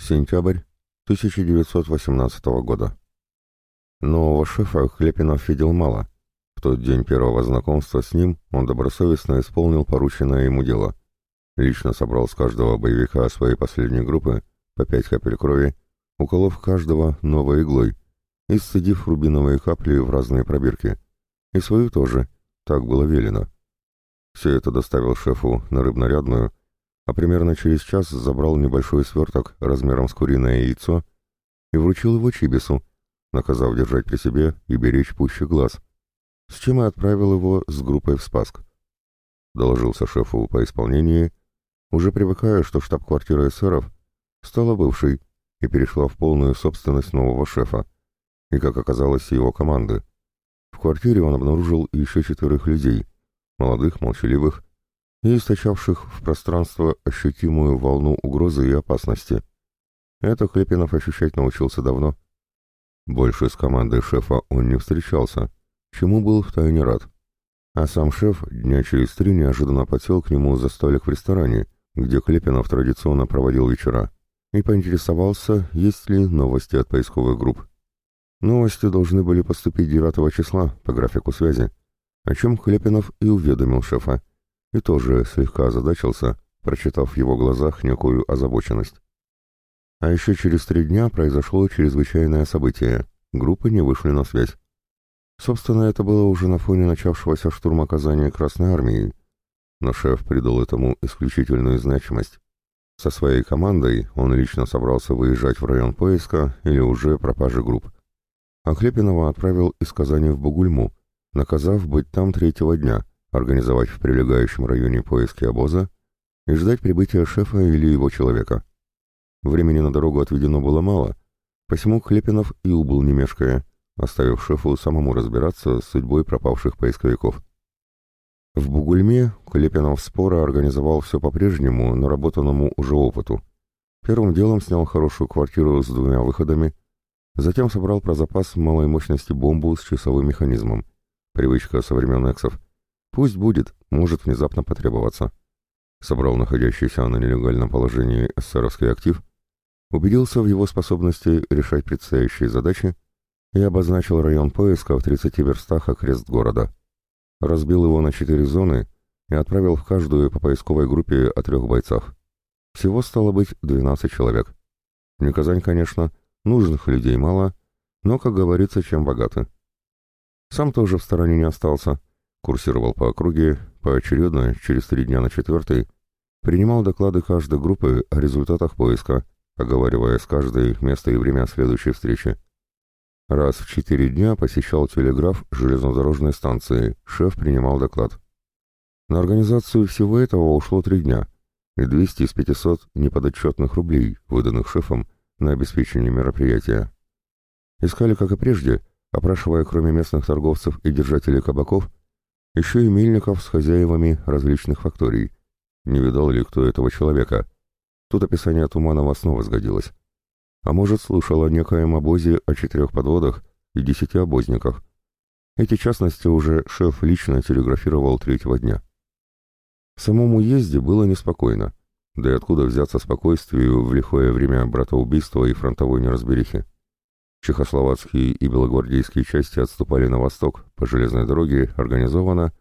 Сентябрь 1918 года. Нового шефа Хлепинов видел мало. В тот день первого знакомства с ним он добросовестно исполнил порученное ему дело. Лично собрал с каждого боевика своей последней группы по пять капель крови, уколов каждого новой иглой и сцедив рубиновые капли в разные пробирки. И свою тоже, так было велено. Все это доставил шефу на рыбнарядную, а примерно через час забрал небольшой сверток размером с куриное яйцо и вручил его Чибису, наказав держать при себе и беречь пуще глаз, с чем и отправил его с группой в Спаск. Доложился шефу по исполнении, уже привыкая, что штаб-квартира эсеров стала бывшей и перешла в полную собственность нового шефа, и, как оказалось, его команды. В квартире он обнаружил еще четверых людей, молодых, молчаливых, и источавших в пространство ощутимую волну угрозы и опасности. Это Хлепинов ощущать научился давно. Больше с командой шефа он не встречался, чему был втайне рад. А сам шеф дня через три неожиданно подсел к нему за столик в ресторане, где Клепинов традиционно проводил вечера, и поинтересовался, есть ли новости от поисковых групп. Новости должны были поступить 9 числа по графику связи, о чем Хлепинов и уведомил шефа, и тоже слегка озадачился, прочитав в его глазах некую озабоченность. А еще через три дня произошло чрезвычайное событие. Группы не вышли на связь. Собственно, это было уже на фоне начавшегося штурма Казани Красной Армии. Но шеф придал этому исключительную значимость. Со своей командой он лично собрался выезжать в район поиска или уже пропажи групп. А Хлепинова отправил из Казани в Бугульму, наказав быть там третьего дня, организовать в прилегающем районе поиски обоза и ждать прибытия шефа или его человека. Времени на дорогу отведено было мало, посему Хлепинов и убыл не мешкая, оставив шефу самому разбираться с судьбой пропавших поисковиков. В Бугульме Клепинов спора организовал все по-прежнему, наработанному уже опыту. Первым делом снял хорошую квартиру с двумя выходами, затем собрал про запас малой мощности бомбу с часовым механизмом. Привычка со времен эксов. Пусть будет, может внезапно потребоваться. Собрал находящийся на нелегальном положении эсеровский актив, убедился в его способности решать предстоящие задачи и обозначил район поиска в 30 верстах окрест города. Разбил его на четыре зоны и отправил в каждую по поисковой группе о трех бойцах. Всего стало быть 12 человек. Не Казань, конечно, нужных людей мало, но, как говорится, чем богаты. Сам тоже в стороне не остался, курсировал по округе, поочередно, через три дня на четвертый, принимал доклады каждой группы о результатах поиска, оговаривая с каждой место и время следующей встречи. Раз в четыре дня посещал телеграф железнодорожной станции, шеф принимал доклад. На организацию всего этого ушло три дня и 200 из 500 неподотчетных рублей, выданных шефом на обеспечение мероприятия. Искали, как и прежде, опрашивая кроме местных торговцев и держателей кабаков, еще и мельников с хозяевами различных факторий. Не видал ли кто этого человека, Тут описание Туманова снова сгодилось. А может, слышал о некоем обозе о четырех подводах и десяти обозниках. Эти частности уже шеф лично телеграфировал третьего дня. В самом уезде было неспокойно. Да и откуда взяться спокойствию в лихое время братоубийства и фронтовой неразберихи? Чехословацкие и белогвардейские части отступали на восток по железной дороге организованно,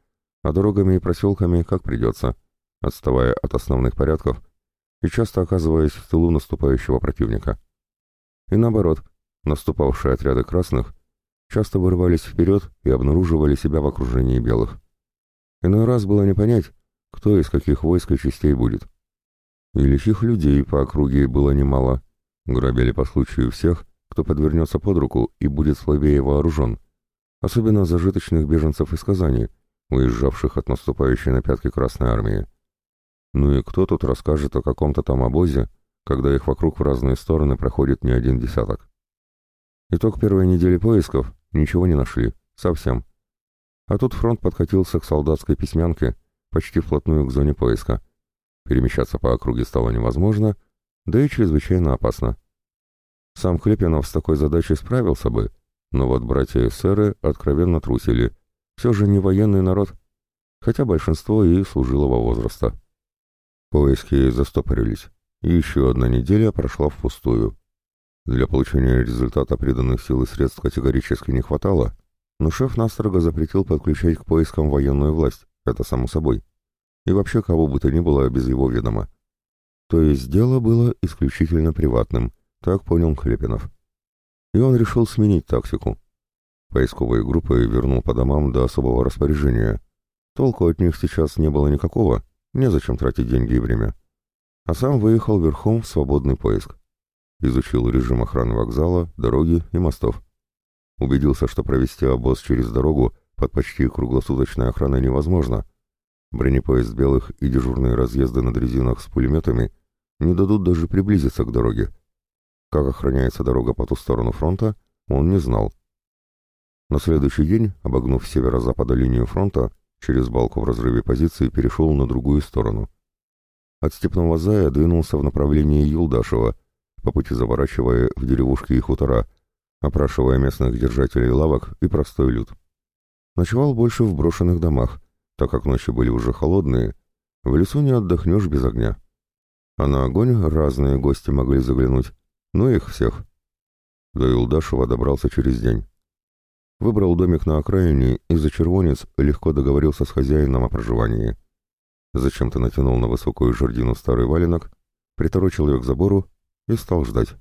а дорогами и проселками как придется, отставая от основных порядков и часто оказываясь в тылу наступающего противника. И наоборот, наступавшие отряды красных часто вырывались вперед и обнаруживали себя в окружении белых. Иной раз было не понять, кто из каких войск и частей будет. И лихих людей по округе было немало, грабили по случаю всех, кто подвернется под руку и будет слабее вооружен, особенно зажиточных беженцев из Казани, уезжавших от наступающей на пятки Красной Армии. Ну и кто тут расскажет о каком-то там обозе, когда их вокруг в разные стороны проходит не один десяток? Итог первой недели поисков — ничего не нашли, совсем. А тут фронт подкатился к солдатской письмянке, почти вплотную к зоне поиска. Перемещаться по округе стало невозможно, да и чрезвычайно опасно. Сам Хлепинов с такой задачей справился бы, но вот братья-эсеры откровенно трусили. Все же не военный народ, хотя большинство и служилого возраста. Поиски застопорились. И еще одна неделя прошла впустую. Для получения результата приданных сил и средств категорически не хватало, но шеф настрого запретил подключать к поискам военную власть, это само собой. И вообще кого бы то ни было без его ведома. То есть дело было исключительно приватным, так понял Клепинов. И он решил сменить тактику. Поисковые группы вернул по домам до особого распоряжения. Толку от них сейчас не было никакого, незачем тратить деньги и время. А сам выехал верхом в свободный поиск. Изучил режим охраны вокзала, дороги и мостов. Убедился, что провести обоз через дорогу под почти круглосуточной охраной невозможно. Бронепоезд белых и дежурные разъезды на дрезинах с пулеметами не дадут даже приблизиться к дороге. Как охраняется дорога по ту сторону фронта, он не знал. На следующий день, обогнув северо-запада линию фронта, через балку в разрыве позиции перешел на другую сторону. От Степного Зая двинулся в направлении Юлдашева, по пути заворачивая в деревушки и хутора, опрашивая местных держателей лавок и простой люд. Ночевал больше в брошенных домах, так как ночи были уже холодные, в лесу не отдохнешь без огня. А на огонь разные гости могли заглянуть, но их всех. До Юлдашева добрался через день. Выбрал домик на окраине и за червонец легко договорился с хозяином о проживании. Зачем-то натянул на высокую жердину старый валенок, приторочил ее к забору и стал ждать.